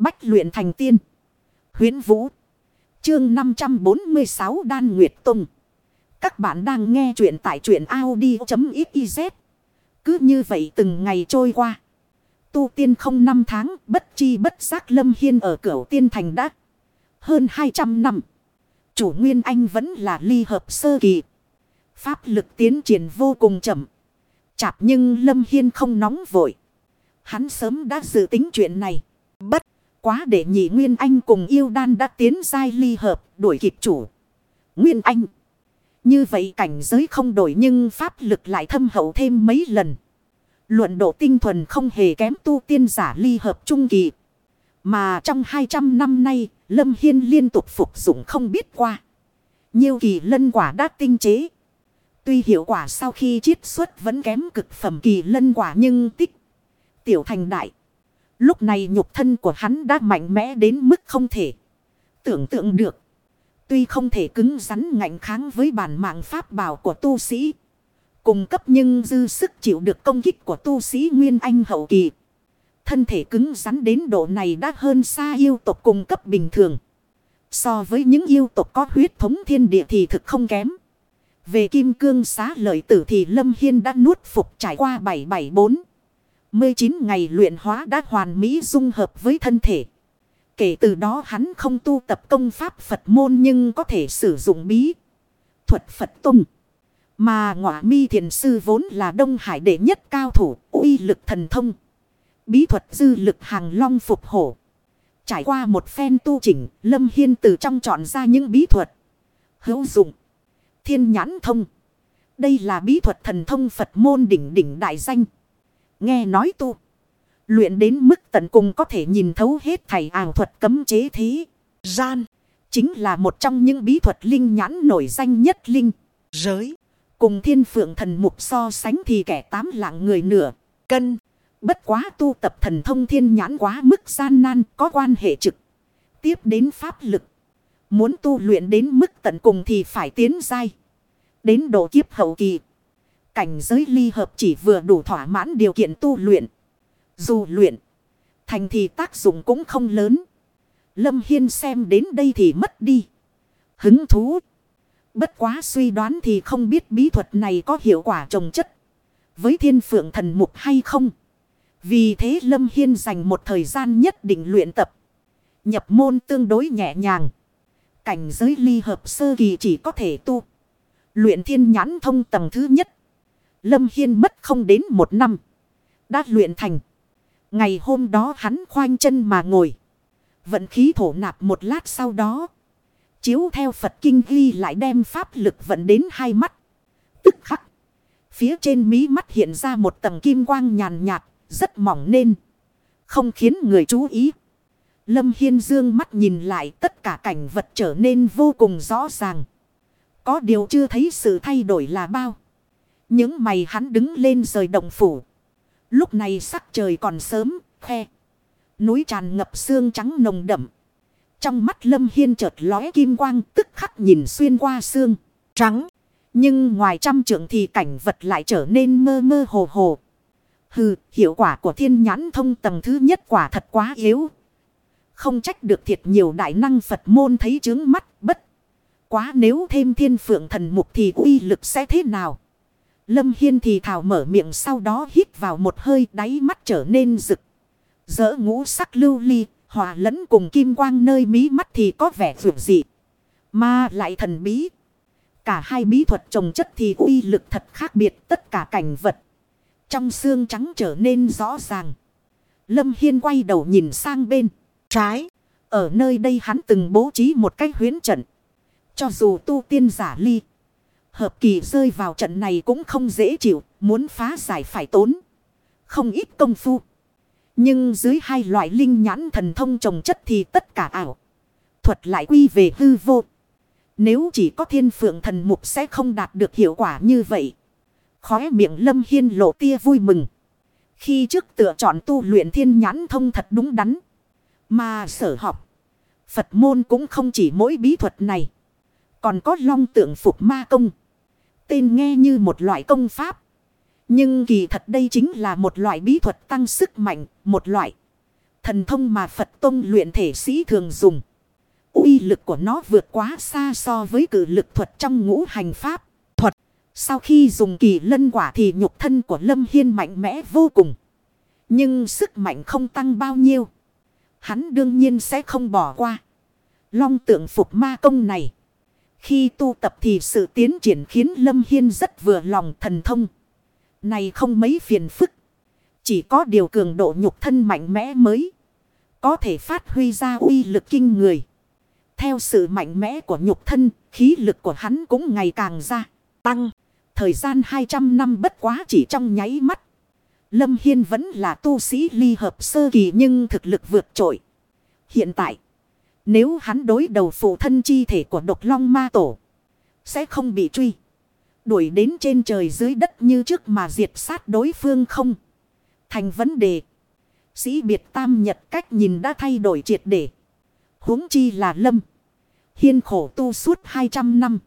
Bách luyện thành tiên. Huyến Vũ. Chương 546 Đan Nguyệt Tông. Các bạn đang nghe truyện tại truyện Audi.xyz. Cứ như vậy từng ngày trôi qua. Tu tiên không năm tháng, bất chi bất giác Lâm Hiên ở cửa tiên thành đã hơn 200 năm. Chủ Nguyên Anh vẫn là ly hợp sơ kỳ. Pháp lực tiến triển vô cùng chậm. Chạp nhưng Lâm Hiên không nóng vội. Hắn sớm đã dự tính chuyện này. Bất quá để nhị Nguyên Anh cùng yêu đan đã tiến dai ly hợp đuổi kịp chủ. Nguyên Anh. Như vậy cảnh giới không đổi nhưng pháp lực lại thâm hậu thêm mấy lần. Luận độ tinh thuần không hề kém tu tiên giả ly hợp trung kỳ. Mà trong 200 năm nay, Lâm Hiên liên tục phục dụng không biết qua. Nhiều kỳ lân quả đã tinh chế. Tuy hiệu quả sau khi chiết xuất vẫn kém cực phẩm kỳ lân quả nhưng tích. Tiểu thành đại. Lúc này nhục thân của hắn đã mạnh mẽ đến mức không thể. Tưởng tượng được. Tuy không thể cứng rắn ngạnh kháng với bản mạng pháp bảo của tu sĩ. Cùng cấp nhưng dư sức chịu được công kích của tu sĩ Nguyên Anh hậu kỳ. Thân thể cứng rắn đến độ này đã hơn xa yêu tộc cùng cấp bình thường. So với những yêu tộc có huyết thống thiên địa thì thực không kém. Về kim cương xá lợi tử thì Lâm Hiên đã nuốt phục trải qua 774. 19 ngày luyện hóa đã hoàn mỹ dung hợp với thân thể. Kể từ đó hắn không tu tập công pháp Phật môn nhưng có thể sử dụng bí thuật Phật tông. Mà ngọa mi thiền sư vốn là Đông Hải đệ nhất cao thủ, uy lực thần thông. Bí thuật dư lực hàng long phục hổ. Trải qua một phen tu chỉnh, Lâm Hiên từ trong chọn ra những bí thuật. Hữu dụng. Thiên nhãn thông. Đây là bí thuật thần thông Phật môn đỉnh đỉnh đại danh. Nghe nói tu. Luyện đến mức tận cùng có thể nhìn thấu hết thầy ảo thuật cấm chế thế. Gian. Chính là một trong những bí thuật linh nhãn nổi danh nhất linh. Giới. Cùng thiên phượng thần mục so sánh thì kẻ tám lạng người nửa. Cân. Bất quá tu tập thần thông thiên nhãn quá mức gian nan, có quan hệ trực. Tiếp đến pháp lực. Muốn tu luyện đến mức tận cùng thì phải tiến dai. Đến độ kiếp hậu kỳ. Cảnh giới ly hợp chỉ vừa đủ thỏa mãn điều kiện tu luyện. Dù luyện. Thành thì tác dụng cũng không lớn. Lâm Hiên xem đến đây thì mất đi. Hứng thú. Bất quá suy đoán thì không biết bí thuật này có hiệu quả trồng chất. Với thiên phượng thần mục hay không. Vì thế Lâm Hiên dành một thời gian nhất định luyện tập. Nhập môn tương đối nhẹ nhàng. Cảnh giới ly hợp sơ kỳ chỉ có thể tu. Luyện thiên nhãn thông tầng thứ nhất. Lâm Hiên mất không đến một năm. Đã luyện thành. Ngày hôm đó hắn khoanh chân mà ngồi. Vận khí thổ nạp một lát sau đó. Chiếu theo Phật Kinh ghi lại đem pháp lực vận đến hai mắt. Tức khắc. Phía trên mí mắt hiện ra một tầng kim quang nhàn nhạt, rất mỏng nên. Không khiến người chú ý. Lâm Hiên dương mắt nhìn lại tất cả cảnh vật trở nên vô cùng rõ ràng. Có điều chưa thấy sự thay đổi là bao. Những mày hắn đứng lên rời động phủ. Lúc này sắc trời còn sớm, khe. Núi tràn ngập xương trắng nồng đậm. Trong mắt Lâm Hiên chợt lóe kim quang tức khắc nhìn xuyên qua xương trắng. Nhưng ngoài trăm trượng thì cảnh vật lại trở nên mơ mơ hồ hồ. Hừ, hiệu quả của thiên nhãn thông tầng thứ nhất quả thật quá yếu. Không trách được thiệt nhiều đại năng Phật môn thấy trướng mắt bất. Quá nếu thêm thiên phượng thần mục thì uy lực sẽ thế nào? Lâm Hiên thì thảo mở miệng sau đó hít vào một hơi đáy mắt trở nên rực. Dỡ ngũ sắc lưu ly, hòa lẫn cùng kim quang nơi mí mắt thì có vẻ vượt dị. Mà lại thần bí. Cả hai bí thuật trồng chất thì uy lực thật khác biệt tất cả cảnh vật. Trong xương trắng trở nên rõ ràng. Lâm Hiên quay đầu nhìn sang bên. Trái. Ở nơi đây hắn từng bố trí một cái huyến trận. Cho dù tu tiên giả ly. Hợp kỳ rơi vào trận này cũng không dễ chịu. Muốn phá giải phải tốn. Không ít công phu. Nhưng dưới hai loại linh nhãn thần thông trồng chất thì tất cả ảo. Thuật lại quy về hư vô. Nếu chỉ có thiên phượng thần mục sẽ không đạt được hiệu quả như vậy. Khóe miệng lâm hiên lộ tia vui mừng. Khi trước tựa chọn tu luyện thiên nhãn thông thật đúng đắn. Mà sở học. Phật môn cũng không chỉ mỗi bí thuật này. Còn có long tượng phục ma công. Tên nghe như một loại công pháp. Nhưng kỳ thật đây chính là một loại bí thuật tăng sức mạnh. Một loại Thần thông mà Phật Tông luyện thể sĩ thường dùng. uy lực của nó vượt quá xa so với cử lực thuật trong ngũ hành pháp. Thuật. Sau khi dùng kỳ lân quả thì nhục thân của Lâm Hiên mạnh mẽ vô cùng. Nhưng sức mạnh không tăng bao nhiêu. Hắn đương nhiên sẽ không bỏ qua. Long tượng phục ma công này. Khi tu tập thì sự tiến triển khiến Lâm Hiên rất vừa lòng thần thông. Này không mấy phiền phức. Chỉ có điều cường độ nhục thân mạnh mẽ mới. Có thể phát huy ra uy lực kinh người. Theo sự mạnh mẽ của nhục thân, khí lực của hắn cũng ngày càng gia tăng. Thời gian 200 năm bất quá chỉ trong nháy mắt. Lâm Hiên vẫn là tu sĩ ly hợp sơ kỳ nhưng thực lực vượt trội. Hiện tại, nếu hắn đối đầu phụ thân chi thể của độc long ma tổ, sẽ không bị truy. Đuổi đến trên trời dưới đất như trước mà diệt sát đối phương không. Thành vấn đề. Sĩ biệt tam nhật cách nhìn đã thay đổi triệt để. huống chi là lâm. Hiên khổ tu suốt 200 năm.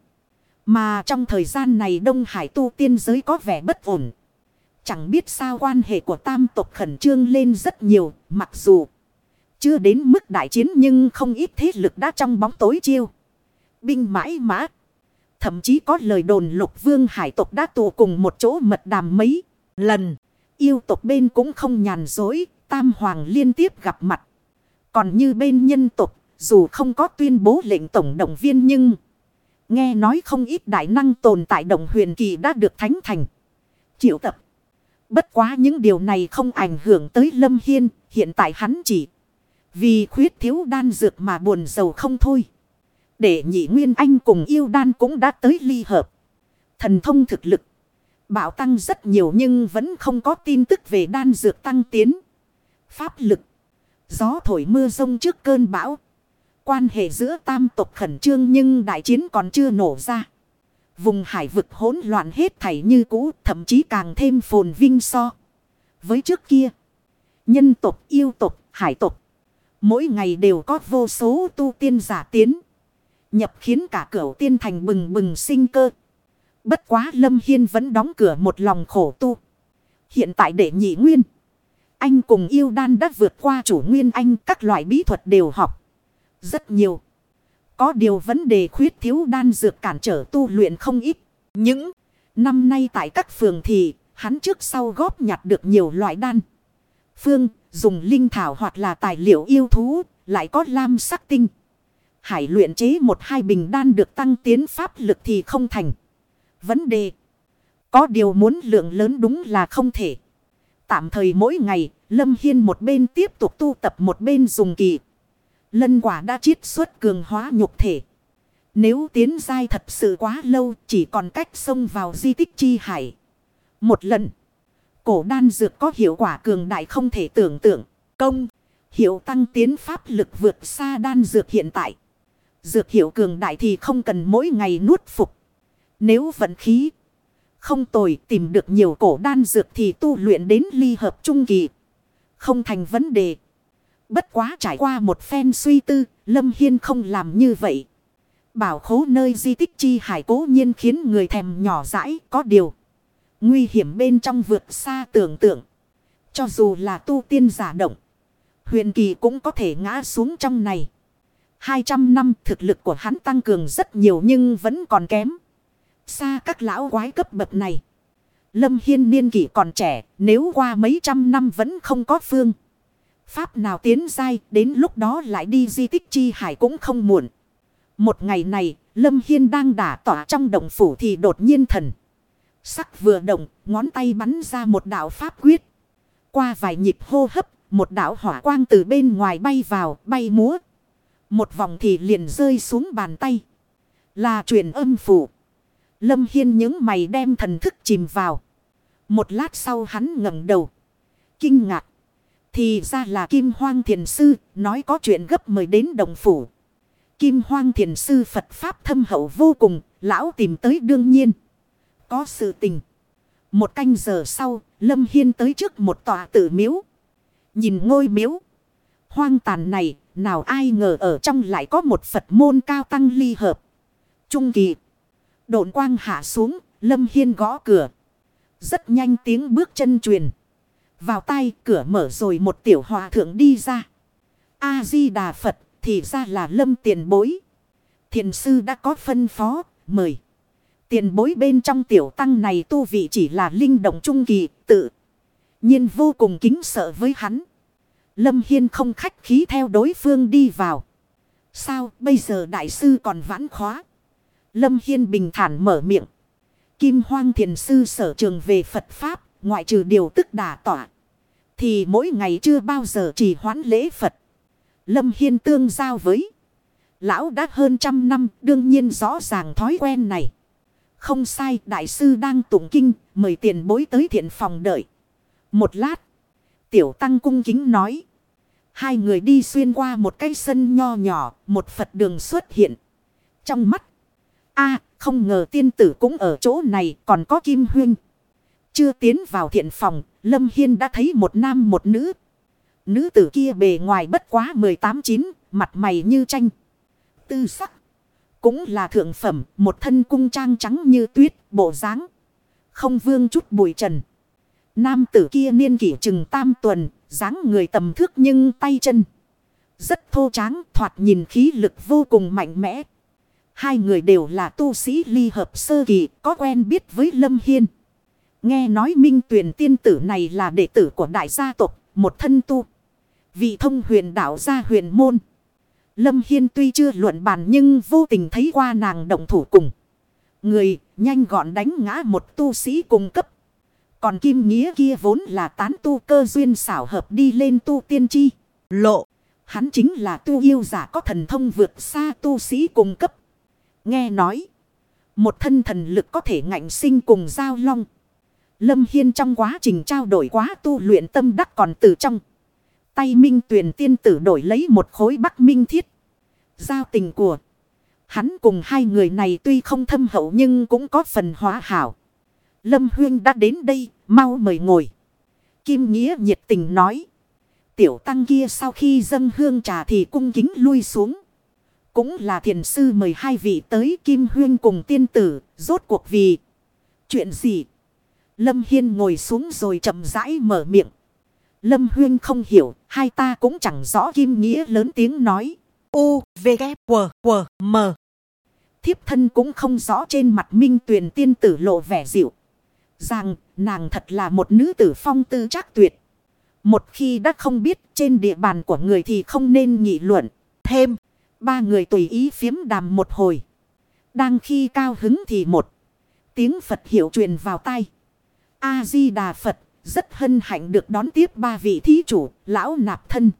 Mà trong thời gian này Đông Hải tu tiên giới có vẻ bất ổn. Chẳng biết sao quan hệ của tam tộc khẩn trương lên rất nhiều, mặc dù chưa đến mức đại chiến nhưng không ít thế lực đã trong bóng tối chiêu. Binh mãi mã. Thậm chí có lời đồn lục vương hải tộc đã tụ cùng một chỗ mật đàm mấy lần. Yêu tộc bên cũng không nhàn dối, tam hoàng liên tiếp gặp mặt. Còn như bên nhân tộc, dù không có tuyên bố lệnh tổng động viên nhưng... Nghe nói không ít đại năng tồn tại động huyền kỳ đã được thánh thành. Triệu tập. Bất quá những điều này không ảnh hưởng tới Lâm Hiên, hiện tại hắn chỉ vì khuyết thiếu đan dược mà buồn giàu không thôi. Để nhị nguyên anh cùng yêu đan cũng đã tới ly hợp. Thần thông thực lực. Bảo tăng rất nhiều nhưng vẫn không có tin tức về đan dược tăng tiến. Pháp lực. Gió thổi mưa rông trước cơn bão. Quan hệ giữa tam tộc khẩn trương nhưng đại chiến còn chưa nổ ra. Vùng hải vực hỗn loạn hết thảy như cũ, thậm chí càng thêm phồn vinh so. Với trước kia. Nhân tộc, yêu tộc, hải tộc Mỗi ngày đều có vô số tu tiên giả tiến. Nhập khiến cả cửa tiên thành bừng bừng sinh cơ. Bất quá Lâm Hiên vẫn đóng cửa một lòng khổ tu. Hiện tại để nhị nguyên. Anh cùng yêu đan đã vượt qua chủ nguyên anh, các loại bí thuật đều học. Rất nhiều. Có điều vấn đề khuyết thiếu đan dược cản trở tu luyện không ít. Những năm nay tại các phường thì, hắn trước sau góp nhặt được nhiều loại đan. Phương dùng linh thảo hoặc là tài liệu yêu thú, lại có lam sắc tinh. Hải luyện chế một hai bình đan được tăng tiến pháp lực thì không thành. Vấn đề. Có điều muốn lượng lớn đúng là không thể. Tạm thời mỗi ngày, Lâm Hiên một bên tiếp tục tu tập một bên dùng kỳ. Lân quả đã chiết xuất cường hóa nhục thể. Nếu tiến dai thật sự quá lâu, chỉ còn cách xông vào di tích chi hải. Một lần. Cổ đan dược có hiệu quả cường đại không thể tưởng tượng. Công. Hiệu tăng tiến pháp lực vượt xa đan dược hiện tại. Dược hiệu cường đại thì không cần mỗi ngày nuốt phục. Nếu vận khí không tồi tìm được nhiều cổ đan dược thì tu luyện đến ly hợp trung kỳ. Không thành vấn đề. Bất quá trải qua một phen suy tư, Lâm Hiên không làm như vậy. Bảo khố nơi di tích chi hải cố nhiên khiến người thèm nhỏ dãi có điều. Nguy hiểm bên trong vượt xa tưởng tượng. Cho dù là tu tiên giả động. Huyền kỳ cũng có thể ngã xuống trong này. 200 năm thực lực của hắn tăng cường rất nhiều nhưng vẫn còn kém. Xa các lão quái cấp bậc này. Lâm Hiên niên kỷ còn trẻ, nếu qua mấy trăm năm vẫn không có phương. Pháp nào tiến dai, đến lúc đó lại đi di tích chi hải cũng không muộn. Một ngày này, Lâm Hiên đang đả tỏa trong động phủ thì đột nhiên thần. Sắc vừa động, ngón tay bắn ra một đạo pháp quyết. Qua vài nhịp hô hấp, một đạo hỏa quang từ bên ngoài bay vào, bay múa. Một vòng thì liền rơi xuống bàn tay. Là truyền âm phủ. Lâm Hiên những mày đem thần thức chìm vào. Một lát sau hắn ngẩng đầu. Kinh ngạc. Thì ra là Kim Hoang Thiền Sư nói có chuyện gấp mời đến đồng phủ. Kim Hoang Thiền Sư Phật Pháp thâm hậu vô cùng, lão tìm tới đương nhiên có sự tình. Một canh giờ sau, Lâm Hiên tới trước một tòa tử miếu. Nhìn ngôi miếu. Hoang tàn này, nào ai ngờ ở trong lại có một Phật môn cao tăng ly hợp. Trung kỳ. Độn quang hạ xuống, Lâm Hiên gõ cửa. Rất nhanh tiếng bước chân truyền. Vào tay cửa mở rồi một tiểu hòa thượng đi ra. A-di-đà Phật thì ra là lâm tiền bối. Thiền sư đã có phân phó, mời. Tiền bối bên trong tiểu tăng này tu vị chỉ là linh động trung kỳ, tự. nhiên vô cùng kính sợ với hắn. Lâm Hiên không khách khí theo đối phương đi vào. Sao bây giờ đại sư còn vãn khóa? Lâm Hiên bình thản mở miệng. Kim Hoang Thiền Sư sở trường về Phật Pháp, ngoại trừ điều tức đà tỏa. Thì mỗi ngày chưa bao giờ chỉ hoãn lễ Phật. Lâm Hiên tương giao với. Lão đã hơn trăm năm, đương nhiên rõ ràng thói quen này. Không sai, đại sư đang tụng kinh, mời tiền bối tới thiện phòng đợi. Một lát, tiểu tăng cung kính nói. Hai người đi xuyên qua một cái sân nho nhỏ, một Phật đường xuất hiện. Trong mắt, a không ngờ tiên tử cũng ở chỗ này, còn có kim huyên. Chưa tiến vào thiện phòng, Lâm Hiên đã thấy một nam một nữ. Nữ tử kia bề ngoài bất quá 18-9, mặt mày như tranh. Tư sắc. Cũng là thượng phẩm, một thân cung trang trắng như tuyết, bộ dáng Không vương chút bụi trần. Nam tử kia niên kỷ chừng tam tuần, dáng người tầm thước nhưng tay chân. Rất thô tráng, thoạt nhìn khí lực vô cùng mạnh mẽ. Hai người đều là tu sĩ ly hợp sơ kỳ, có quen biết với Lâm Hiên. Nghe nói minh tuyển tiên tử này là đệ tử của đại gia tộc, một thân tu. Vị thông huyền đạo gia huyền môn. Lâm Hiên tuy chưa luận bàn nhưng vô tình thấy qua nàng động thủ cùng. Người nhanh gọn đánh ngã một tu sĩ cùng cấp. Còn Kim Nghĩa kia vốn là tán tu cơ duyên xảo hợp đi lên tu tiên chi. Lộ. Hắn chính là tu yêu giả có thần thông vượt xa tu sĩ cùng cấp. Nghe nói. Một thân thần lực có thể ngạnh sinh cùng giao long. Lâm Hiên trong quá trình trao đổi quá tu luyện tâm đắc còn từ trong. Tay minh tuyển tiên tử đổi lấy một khối bắc minh thiết. Giao tình của. Hắn cùng hai người này tuy không thâm hậu nhưng cũng có phần hóa hảo. Lâm Huyên đã đến đây, mau mời ngồi. Kim Nghĩa nhiệt tình nói. Tiểu tăng kia sau khi dâng hương trà thì cung kính lui xuống. Cũng là thiền sư mời hai vị tới Kim Huyên cùng tiên tử, rốt cuộc vì. Chuyện gì? Lâm Hiên ngồi xuống rồi chậm rãi mở miệng. Lâm Huyên không hiểu, hai ta cũng chẳng rõ Kim Nghĩa lớn tiếng nói. U, V, K, W, W, M. Thiếp thân cũng không rõ trên mặt minh tuyền tiên tử lộ vẻ dịu. Rằng nàng thật là một nữ tử phong tư chắc tuyệt. Một khi đã không biết trên địa bàn của người thì không nên nghị luận. Thêm, ba người tùy ý phiếm đàm một hồi. Đang khi cao hứng thì một tiếng Phật hiệu truyền vào tay. A-di-đà Phật rất hân hạnh được đón tiếp ba vị thí chủ, lão nạp thân.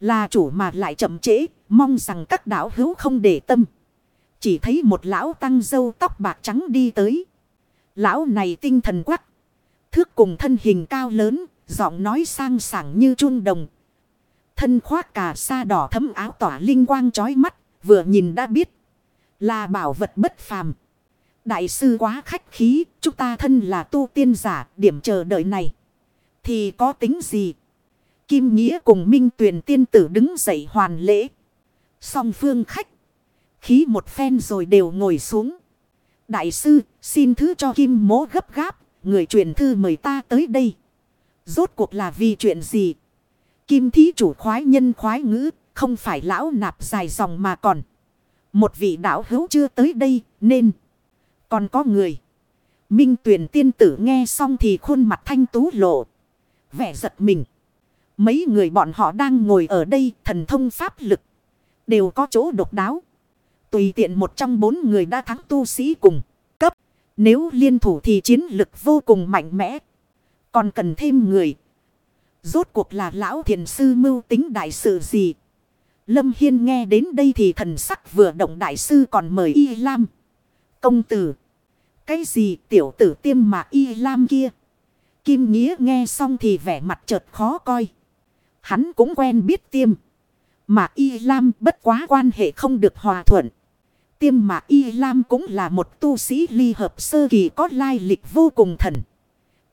Là chủ mà lại chậm trễ, mong rằng các đạo hữu không để tâm. Chỉ thấy một lão tăng dâu tóc bạc trắng đi tới. Lão này tinh thần quắc. Thước cùng thân hình cao lớn, giọng nói sang sảng như trung đồng. Thân khoác cà sa đỏ thấm áo tỏa linh quang chói mắt, vừa nhìn đã biết. Là bảo vật bất phàm. Đại sư quá khách khí, chúng ta thân là tu tiên giả, điểm chờ đợi này. Thì có tính gì? Kim Nghĩa cùng Minh Tuyền tiên tử đứng dậy hoàn lễ. Song phương khách. Khí một phen rồi đều ngồi xuống. Đại sư, xin thứ cho Kim mố gấp gáp, người truyền thư mời ta tới đây. Rốt cuộc là vì chuyện gì? Kim thí chủ khoái nhân khoái ngữ, không phải lão nạp dài dòng mà còn. Một vị đạo hữu chưa tới đây, nên... Còn có người. Minh tuyển tiên tử nghe xong thì khuôn mặt thanh tú lộ. Vẻ giật mình. Mấy người bọn họ đang ngồi ở đây, thần thông pháp lực. Đều có chỗ độc đáo. Tùy tiện một trong bốn người đã thắng tu sĩ cùng cấp. Nếu liên thủ thì chiến lực vô cùng mạnh mẽ. Còn cần thêm người. Rốt cuộc là lão thiền sư mưu tính đại sự gì. Lâm Hiên nghe đến đây thì thần sắc vừa động đại sư còn mời Y Lam. Công tử. Cái gì tiểu tử tiêm mà y lam kia. Kim Nghĩa nghe xong thì vẻ mặt chợt khó coi. Hắn cũng quen biết tiêm. Mà y lam bất quá quan hệ không được hòa thuận. Tiêm mà y lam cũng là một tu sĩ ly hợp sơ kỳ có lai lịch vô cùng thần.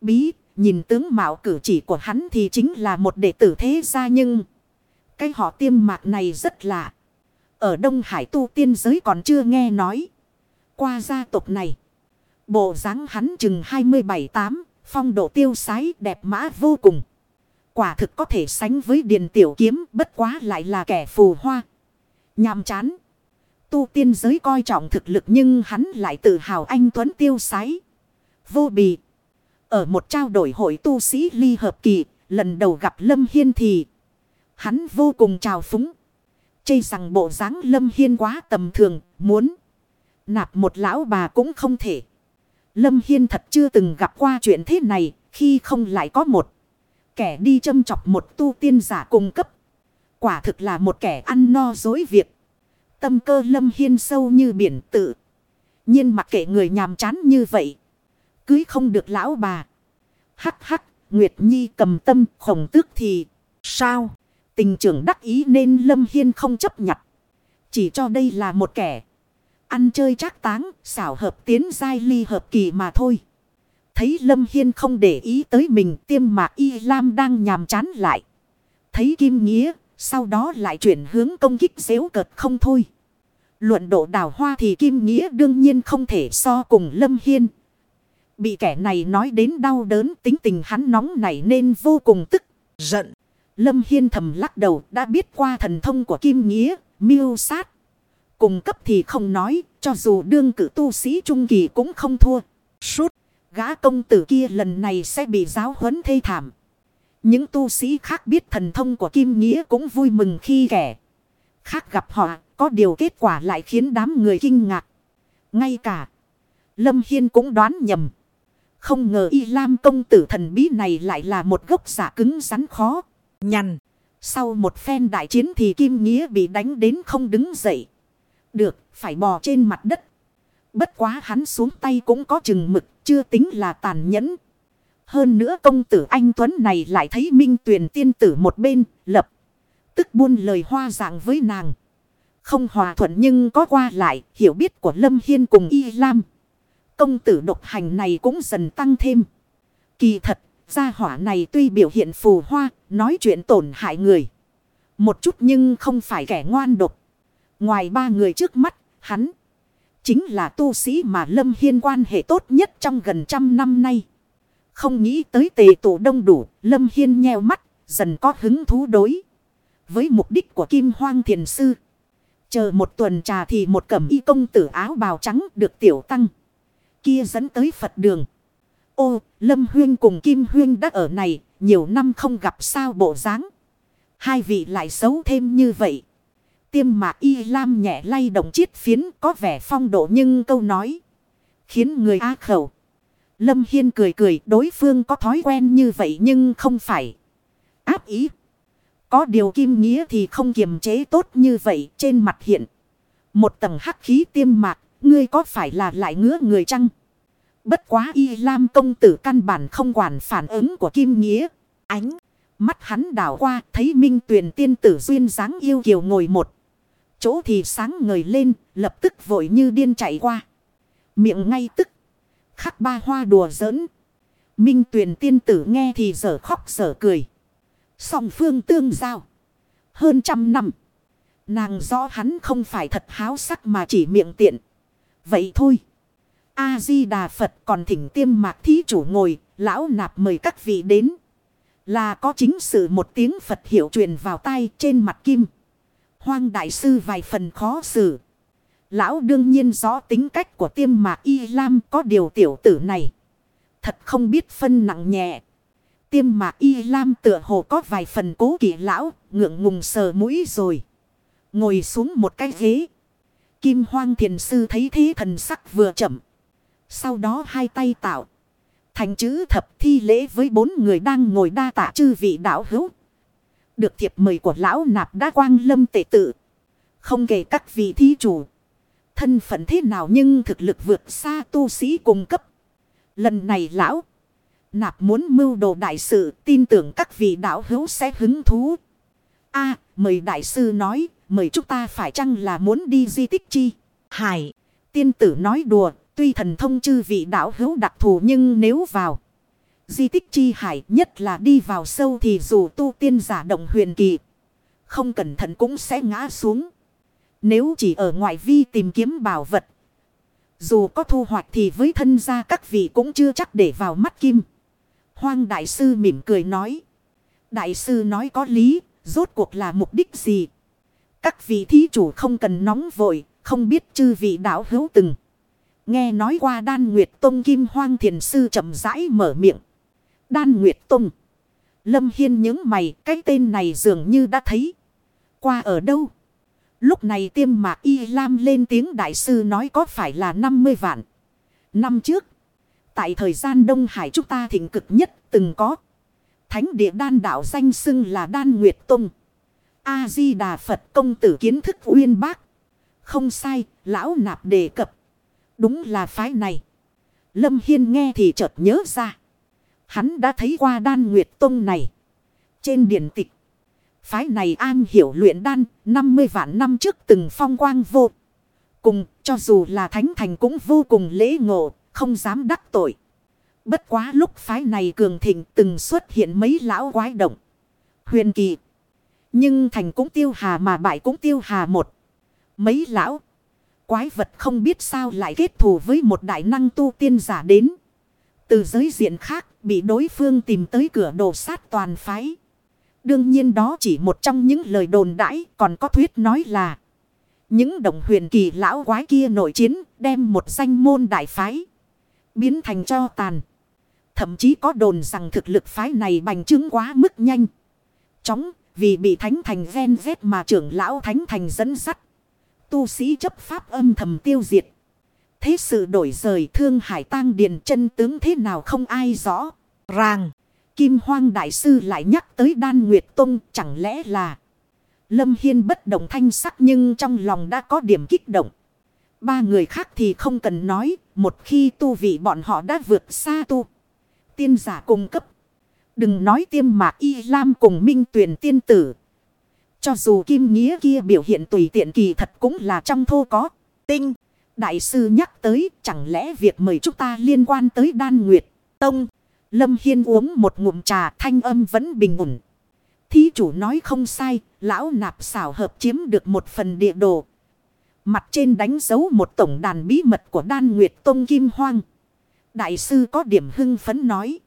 Bí, nhìn tướng mạo cử chỉ của hắn thì chính là một đệ tử thế gia nhưng... Cái họ tiêm mạc này rất lạ. Ở Đông Hải tu tiên giới còn chưa nghe nói qua gia tộc này. Bộ dáng hắn chừng 27-8, phong độ tiêu sái đẹp mã vô cùng. Quả thực có thể sánh với điền tiểu kiếm bất quá lại là kẻ phù hoa. Nhàm chán. Tu tiên giới coi trọng thực lực nhưng hắn lại tự hào anh Tuấn tiêu sái. Vô bì. Ở một trao đổi hội tu sĩ ly hợp kỳ, lần đầu gặp Lâm Hiên thì hắn vô cùng trào phúng. Chây rằng bộ dáng Lâm Hiên quá tầm thường, muốn nạp một lão bà cũng không thể. Lâm Hiên thật chưa từng gặp qua chuyện thế này, khi không lại có một kẻ đi châm chọc một tu tiên giả cung cấp. Quả thực là một kẻ ăn no dối việc. Tâm cơ Lâm Hiên sâu như biển tự. nhiên mặc kệ người nhàm chán như vậy. Cưới không được lão bà. Hắc hắc, Nguyệt Nhi cầm tâm khổng tước thì sao? Tình trưởng đắc ý nên Lâm Hiên không chấp nhận. Chỉ cho đây là một kẻ. Ăn chơi trác táng, xảo hợp tiến giai ly hợp kỳ mà thôi. Thấy Lâm Hiên không để ý tới mình tiêm mạc y lam đang nhàm chán lại. Thấy Kim Nghĩa, sau đó lại chuyển hướng công kích xéo cợt không thôi. Luận độ đào hoa thì Kim Nghĩa đương nhiên không thể so cùng Lâm Hiên. Bị kẻ này nói đến đau đớn tính tình hắn nóng nảy nên vô cùng tức, giận. Lâm Hiên thầm lắc đầu đã biết qua thần thông của Kim Nghĩa, miêu sát. Cùng cấp thì không nói, cho dù đương cử tu sĩ trung kỳ cũng không thua. Suốt, gã công tử kia lần này sẽ bị giáo huấn thê thảm. Những tu sĩ khác biết thần thông của Kim Nghĩa cũng vui mừng khi kẻ. Khác gặp họ, có điều kết quả lại khiến đám người kinh ngạc. Ngay cả, Lâm Hiên cũng đoán nhầm. Không ngờ Y Lam công tử thần bí này lại là một gốc giả cứng rắn khó. Nhằn. Sau một phen đại chiến thì Kim Nghĩa bị đánh đến không đứng dậy. Được, phải bò trên mặt đất. Bất quá hắn xuống tay cũng có chừng mực, chưa tính là tàn nhẫn. Hơn nữa công tử anh Tuấn này lại thấy Minh Tuyền tiên tử một bên, lập. Tức buôn lời hoa dạng với nàng. Không hòa thuận nhưng có qua lại, hiểu biết của Lâm Hiên cùng Y Lam. Công tử độc hành này cũng dần tăng thêm. Kỳ thật, gia hỏa này tuy biểu hiện phù hoa, nói chuyện tổn hại người. Một chút nhưng không phải kẻ ngoan độc. Ngoài ba người trước mắt, hắn chính là tu sĩ mà Lâm Hiên quan hệ tốt nhất trong gần trăm năm nay. Không nghĩ tới tề tổ đông đủ, Lâm Hiên nheo mắt, dần có hứng thú đối. Với mục đích của Kim Hoang Thiền Sư. Chờ một tuần trà thì một cẩm y công tử áo bào trắng được tiểu tăng. Kia dẫn tới Phật đường. Ô, Lâm Huyên cùng Kim Huyên đã ở này, nhiều năm không gặp sao bộ dáng Hai vị lại xấu thêm như vậy. Tiêm mạc y lam nhẹ lay động chiết phiến có vẻ phong độ nhưng câu nói. Khiến người á khẩu. Lâm Hiên cười cười đối phương có thói quen như vậy nhưng không phải. Áp ý. Có điều kim nghĩa thì không kiềm chế tốt như vậy trên mặt hiện. Một tầng hắc khí tiêm mạc, ngươi có phải là lại ngứa người chăng? Bất quá y lam công tử căn bản không quản phản ứng của kim nghĩa. Ánh, mắt hắn đảo qua thấy minh tuyền tiên tử duyên dáng yêu kiều ngồi một. Chỗ thì sáng ngời lên, lập tức vội như điên chạy qua. Miệng ngay tức, khắc ba hoa đùa giỡn. Minh tuyền tiên tử nghe thì giờ khóc giờ cười. Song phương tương giao. Hơn trăm năm. Nàng rõ hắn không phải thật háo sắc mà chỉ miệng tiện. Vậy thôi. A-di-đà Phật còn thỉnh tiêm mạc thí chủ ngồi. Lão nạp mời các vị đến. Là có chính sự một tiếng Phật hiệu truyền vào tay trên mặt kim. Hoang đại sư vài phần khó xử. Lão đương nhiên rõ tính cách của tiêm mạc y lam có điều tiểu tử này. Thật không biết phân nặng nhẹ. Tiêm mạc y lam tựa hồ có vài phần cố kỵ lão, ngượng ngùng sờ mũi rồi. Ngồi xuống một cái ghế. Kim hoang thiền sư thấy thế thần sắc vừa chậm. Sau đó hai tay tạo. Thành chữ thập thi lễ với bốn người đang ngồi đa tạ chư vị đạo hữu. Được thiệp mời của lão nạp đã quang lâm tệ tự. Không kể các vị thí chủ. Thân phận thế nào nhưng thực lực vượt xa tu sĩ cung cấp. Lần này lão. Nạp muốn mưu đồ đại sự tin tưởng các vị đạo hữu sẽ hứng thú. a mời đại sư nói, mời chúng ta phải chăng là muốn đi di tích chi? Hải, tiên tử nói đùa, tuy thần thông chư vị đạo hữu đặc thù nhưng nếu vào. Di tích chi hải nhất là đi vào sâu thì dù tu tiên giả động huyền kỳ. Không cẩn thận cũng sẽ ngã xuống. Nếu chỉ ở ngoại vi tìm kiếm bảo vật. Dù có thu hoạch thì với thân gia các vị cũng chưa chắc để vào mắt kim. Hoang đại sư mỉm cười nói. Đại sư nói có lý, rốt cuộc là mục đích gì? Các vị thí chủ không cần nóng vội, không biết chư vị đạo hữu từng. Nghe nói qua đan nguyệt tông kim hoang thiền sư chậm rãi mở miệng. Đan nguyệt tông. Lâm Hiên những mày, cái tên này dường như đã thấy. Qua ở đâu? Lúc này tiêm mạc y lam lên tiếng đại sư nói có phải là 50 vạn. Năm trước, tại thời gian Đông Hải chúng ta thịnh cực nhất từng có. Thánh địa đan đạo danh xưng là đan nguyệt tông. A-di-đà Phật công tử kiến thức uyên bác. Không sai, lão nạp đề cập. Đúng là phái này. Lâm Hiên nghe thì chợt nhớ ra. Hắn đã thấy qua đan nguyệt tông này. Trên điển tịch. Phái này an hiểu luyện đan 50 vạn năm trước từng phong quang vô. Cùng cho dù là thánh thành cũng vô cùng lễ ngộ. Không dám đắc tội. Bất quá lúc phái này cường thịnh từng xuất hiện mấy lão quái động. Huyền kỳ. Nhưng thành cũng tiêu hà mà bại cũng tiêu hà một. Mấy lão. Quái vật không biết sao lại kết thù với một đại năng tu tiên giả đến. Từ giới diện khác bị đối phương tìm tới cửa đồ sát toàn phái. Đương nhiên đó chỉ một trong những lời đồn đãi, còn có thuyết nói là. Những đồng huyền kỳ lão quái kia nội chiến, đem một danh môn đại phái. Biến thành cho tàn. Thậm chí có đồn rằng thực lực phái này bành trướng quá mức nhanh. Chóng, vì bị thánh thành ven vết mà trưởng lão thánh thành dẫn sắt. Tu sĩ chấp pháp âm thầm tiêu diệt. Thế sự đổi rời thương hải tang điền chân tướng thế nào không ai rõ. Ràng. Kim Hoang Đại Sư lại nhắc tới Đan Nguyệt Tông, chẳng lẽ là. Lâm Hiên bất động thanh sắc nhưng trong lòng đã có điểm kích động. Ba người khác thì không cần nói. Một khi tu vị bọn họ đã vượt xa tu. Tiên giả cung cấp. Đừng nói tiêm mạc y lam cùng minh tuyển tiên tử. Cho dù kim nghĩa kia biểu hiện tùy tiện kỳ thật cũng là trong thô có. Tinh. Đại sư nhắc tới, chẳng lẽ việc mời chúng ta liên quan tới đan nguyệt. Tông. Lâm Hiên uống một ngụm trà, thanh âm vẫn bình ổn. Thí chủ nói không sai. Lão nạp xảo hợp chiếm được một phần địa đồ. Mặt trên đánh dấu một tổng đàn bí mật của đan nguyệt tông kim hoang. Đại sư có điểm hưng phấn nói.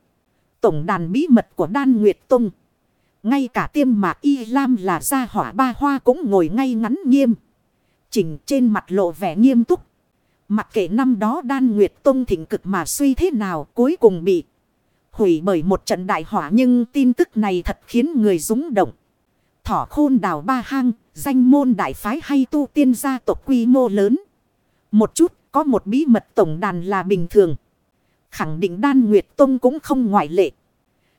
Tổng đàn bí mật của đan nguyệt tông. Ngay cả tiêm mạc y lam là gia hỏa ba hoa cũng ngồi ngay ngắn nghiêm. Chỉnh trên mặt lộ vẻ nghiêm túc. Mặc kệ năm đó đan nguyệt tông thịnh cực mà suy thế nào cuối cùng bị hủy bởi một trận đại hỏa nhưng tin tức này thật khiến người rúng động. Thỏ khôn đào ba hang, danh môn đại phái hay tu tiên gia tộc quy mô lớn. Một chút có một bí mật tổng đàn là bình thường. Khẳng định đan nguyệt tông cũng không ngoại lệ.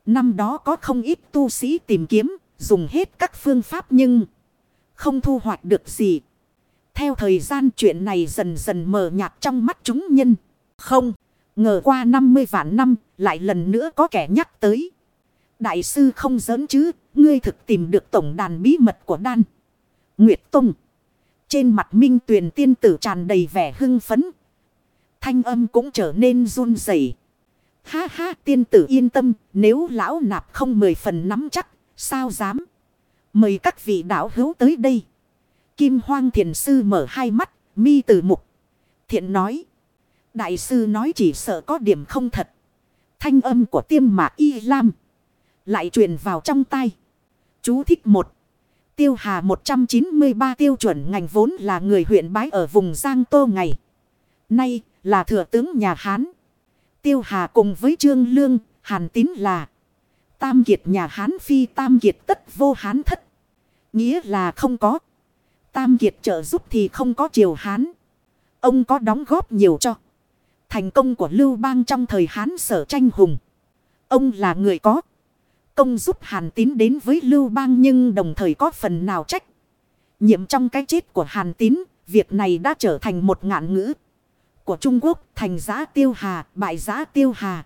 Năm đó có không ít tu sĩ tìm kiếm, dùng hết các phương pháp nhưng không thu hoạch được gì. Theo thời gian chuyện này dần dần mờ nhạt trong mắt chúng nhân. Không, ngờ qua 50 vạn năm, lại lần nữa có kẻ nhắc tới. Đại sư không giỡn chứ, ngươi thực tìm được tổng đàn bí mật của đan. Nguyệt Tông. Trên mặt minh tuyền tiên tử tràn đầy vẻ hưng phấn. Thanh âm cũng trở nên run rẩy. Ha ha tiên tử yên tâm, nếu lão nạp không mười phần nắm chắc, sao dám. Mời các vị đạo hữu tới đây. Kim hoang thiền sư mở hai mắt, mi từ mục. Thiện nói. Đại sư nói chỉ sợ có điểm không thật. Thanh âm của tiêm mạc y lam. Lại truyền vào trong tay. Chú thích một. Tiêu Hà 193 tiêu chuẩn ngành vốn là người huyện bái ở vùng Giang Tô ngày. Nay là thừa tướng nhà Hán. Tiêu Hà cùng với Trương Lương, Hàn Tín là Tam Kiệt nhà Hán phi Tam Kiệt tất vô Hán thất. Nghĩa là không có. Tam Kiệt trợ giúp thì không có triều Hán. Ông có đóng góp nhiều cho. Thành công của Lưu Bang trong thời Hán sở tranh hùng. Ông là người có. Công giúp Hàn Tín đến với Lưu Bang nhưng đồng thời có phần nào trách. Nhiệm trong cái chết của Hàn Tín, việc này đã trở thành một ngạn ngữ của Trung Quốc thành giá tiêu hà, bại giá tiêu hà.